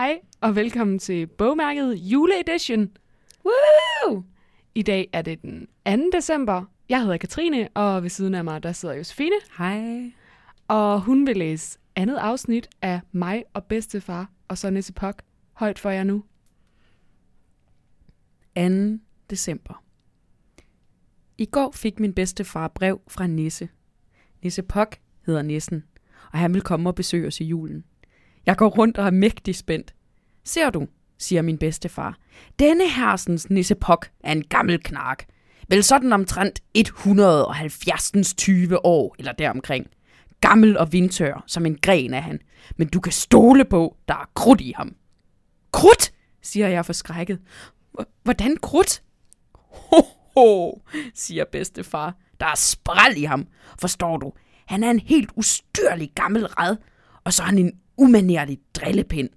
Hej og velkommen til bogmærket juleedition. Woo! I dag er det den 2. december. Jeg hedder Katrine, og ved siden af mig der sidder Josefine. Hej. Og hun vil læse andet afsnit af mig og bedstefar og så Nisse Pok højt for jer nu. 2. december. I går fik min bedstefar brev fra Nisse. Nisse Pok hedder Nissen, og han vil komme og besøge os i julen. Jeg går rundt og er mægtig spændt. Ser du, siger min bedstefar. Denne hersens nissepok er en gammel knark. Vel sådan omtrent 170. 20 år eller deromkring. Gammel og vindtør som en gren af han. Men du kan stole på, der er krudt i ham. Krudt, siger jeg forskrækket. Hvordan krudt? Ho, ho, siger bedstefar. Der er spræl i ham, forstår du. Han er en helt ustyrlig gammel red, og så er han en umanerlig drillepind.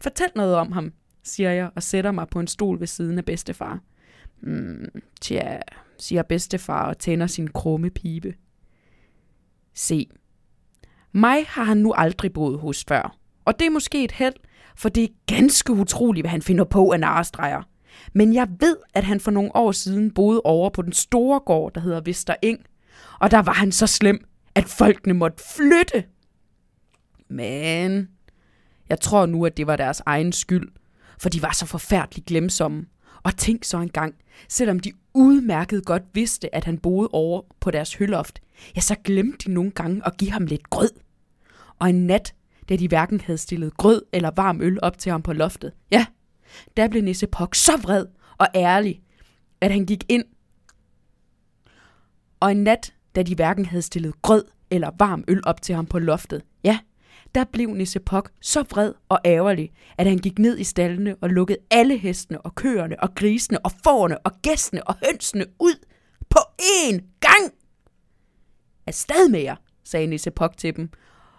Fortæl noget om ham, siger jeg og sætter mig på en stol ved siden af bedstefar. Mm, tja, siger bedstefar og tænder sin krumme pibe. Se, mig har han nu aldrig boet hos før. Og det er måske et held, for det er ganske utroligt, hvad han finder på af narestreger. Men jeg ved, at han for nogle år siden boede over på den store gård, der hedder Vester Eng. Og der var han så slem, at folkene måtte flytte. Men jeg tror nu, at det var deres egen skyld, for de var så forfærdeligt glemsomme. Og tænk så engang, selvom de udmærket godt vidste, at han boede over på deres høloft, ja, så glemte de nogle gange at give ham lidt grød. Og en nat, da de hverken havde stillet grød eller varm øl op til ham på loftet, ja, der blev Nisse Pok så vred og ærlig, at han gik ind. Og en nat, da de hverken havde stillet grød eller varm øl op til ham på loftet, der blev Nisse Pok så vred og ærgerlig, at han gik ned i stallene og lukkede alle hestene og køerne og grisene og fårene og gæstene og hønsene ud på én gang. Afsted med jer, sagde Nisse Pok til dem,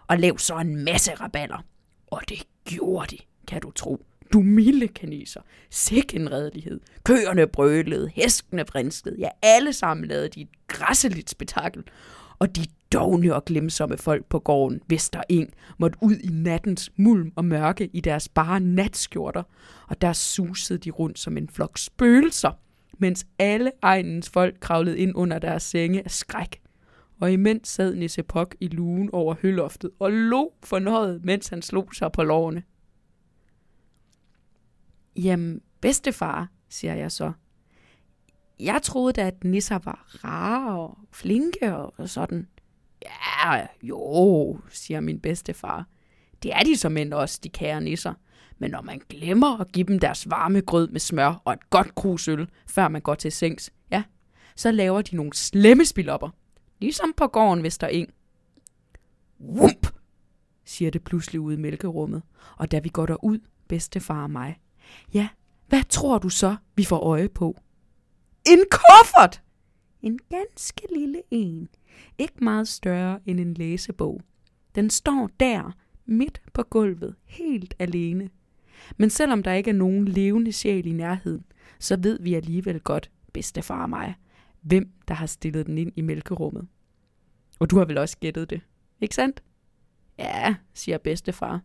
og lav så en masse raballer. Og det gjorde de, kan du tro. Du milde kaniser, sikke en redelighed. Køerne brølede, heskene vrinskede, ja, alle sammen lavede de et græsseligt spektakel. Og de dogne og glemsomme folk på gården, Vester Eng, måtte ud i nattens mulm og mørke i deres bare natskjorter, og der susede de rundt som en flok spøgelser, mens alle egnens folk kravlede ind under deres senge af skræk. Og imens sad Nisse Pok i lugen over høloftet og lå fornøjet, mens han slog sig på lårene. Jamen, bedstefar, siger jeg så. Jeg troede da, at nisser var rare og flinke og sådan. Ja, jo, siger min bedstefar. Det er de som end også, de kære nisser. Men når man glemmer at give dem deres varme grød med smør og et godt krus øl, før man går til sengs, ja, så laver de nogle slemme spilopper. Ligesom på gården Vester Eng. Wump, siger det pludselig ude i mælkerummet. Og da vi går derud, bedstefar og mig, ja, hvad tror du så, vi får øje på? En kuffert! En ganske lille en. Ikke meget større end en læsebog. Den står der, midt på gulvet, helt alene. Men selvom der ikke er nogen levende sjæl i nærheden, så ved vi alligevel godt, bedstefar og mig, hvem der har stillet den ind i mælkerummet. Og du har vel også gættet det, ikke sandt? Ja, siger bedstefar.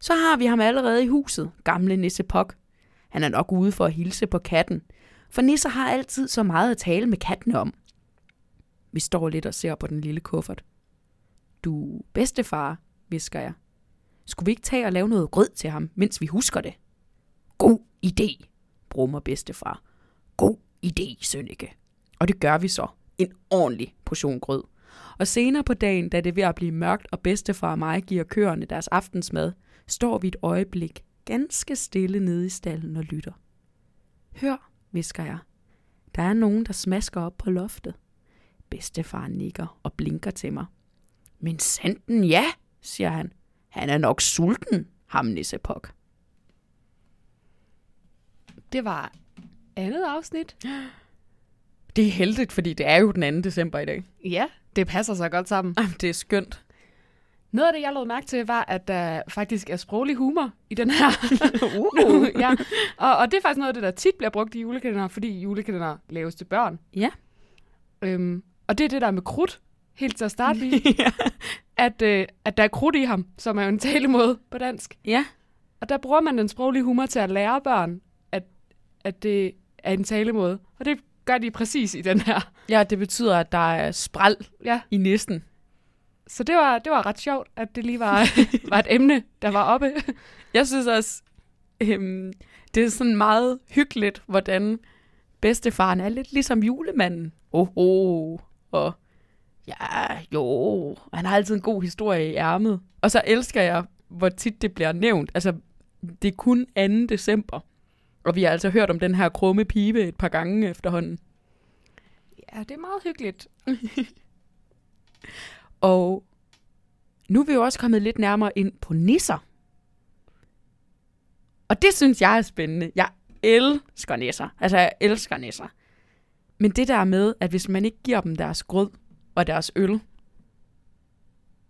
Så har vi ham allerede i huset, gamle Nisse Pok. Han er nok ude for at hilse på katten, for nisser har altid så meget at tale med kattene om. Vi står lidt og ser på den lille kuffert. Du bedstefar, visker jeg. Skulle vi ikke tage og lave noget grød til ham, mens vi husker det? God idé, brummer bedstefar. God idé, Sønneke. Og det gør vi så. En ordentlig portion grød. Og senere på dagen, da det er ved at blive mørkt, og bedstefar og mig giver køerne deres aftensmad, står vi et øjeblik ganske stille nede i stallen og lytter. Hør, visker jeg. Der er nogen, der smasker op på loftet. Bedstefar nikker og blinker til mig. Men sanden ja, siger han. Han er nok sulten, ham Nissepok. Det var andet afsnit. Det er heldigt, fordi det er jo den 2. december i dag. Ja, det passer så godt sammen. Ej, det er skønt. Noget af det, jeg lod mærke til, var, at der faktisk er sproglig humor i den her. Uh. ja. og, og det er faktisk noget af det, der tit bliver brugt i julekalender, fordi julekalender laves til børn. Ja. Øhm, og det er det der med krudt, helt til at starte med, ja. at, øh, at der er krudt i ham, som er jo en talemåde på dansk. Ja. Og der bruger man den sproglige humor til at lære børn, at, at det er en talemåde. Og det gør de præcis i den her. Ja, det betyder, at der er spral Ja, i næsten. Så det var, det var ret sjovt, at det lige var, var et emne, der var oppe. Jeg synes også, øhm, det er sådan meget hyggeligt, hvordan bedstefaren er lidt ligesom julemanden. Oh, oh. Og ja, jo, han har altid en god historie i ærmet. Og så elsker jeg, hvor tit det bliver nævnt. Altså, det er kun 2. december. Og vi har altså hørt om den her krumme pibe et par gange efterhånden. Ja, det er meget hyggeligt. Og nu er vi jo også kommet lidt nærmere ind på nisser. Og det synes jeg er spændende. Jeg elsker nisser. Altså, jeg elsker nisser. Men det der med, at hvis man ikke giver dem deres grød og deres øl,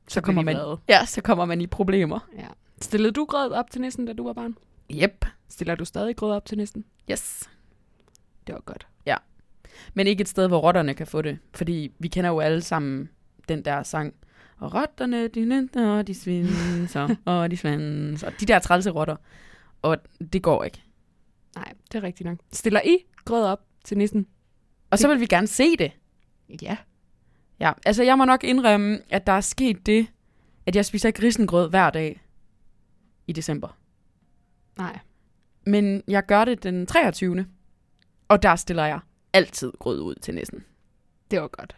så, kommer man, ja, så kommer man i problemer. Ja. Stillede du grød op til næsten, da du var barn? Yep. Stiller du stadig grød op til næsten? Yes. Det var godt. Men ikke et sted, hvor rotterne kan få det. Fordi vi kender jo alle sammen den der sang. Og rotterne, de nænder, og de svinser, og de svanser. De der trælse rotter. Og det går ikke. Nej, det er rigtigt nok. Stiller I grød op til næsten? Og så vil vi gerne se det. Ja. Ja, altså jeg må nok indrømme, at der er sket det, at jeg spiser ikke risengrød hver dag i december. Nej. Men jeg gør det den 23. Og der stiller jeg altid grød ud til næsten. Det var godt.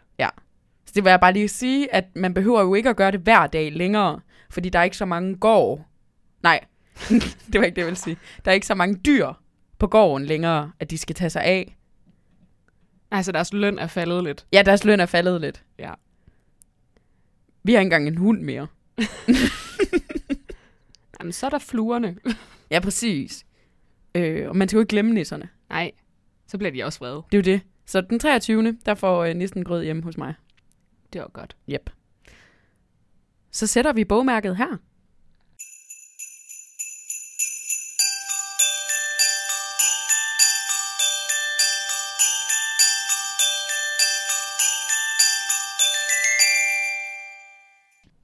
Så det vil jeg bare lige sige, at man behøver jo ikke at gøre det hver dag længere, fordi der er ikke så mange gård. Nej, det var ikke det, jeg ville sige. Der er ikke så mange dyr på gården længere, at de skal tage sig af. Altså, deres løn er faldet lidt. Ja, deres løn er faldet lidt. Ja. Vi har ikke engang en hund mere. Jamen, så er der fluerne. Ja, præcis. Øh, og man skal jo ikke glemme nisserne. Nej, så bliver de også vrede. Det er jo det. Så den 23. der får øh, nissen grød hjemme hos mig. Det var godt. Yep. Så sætter vi bogmærket her.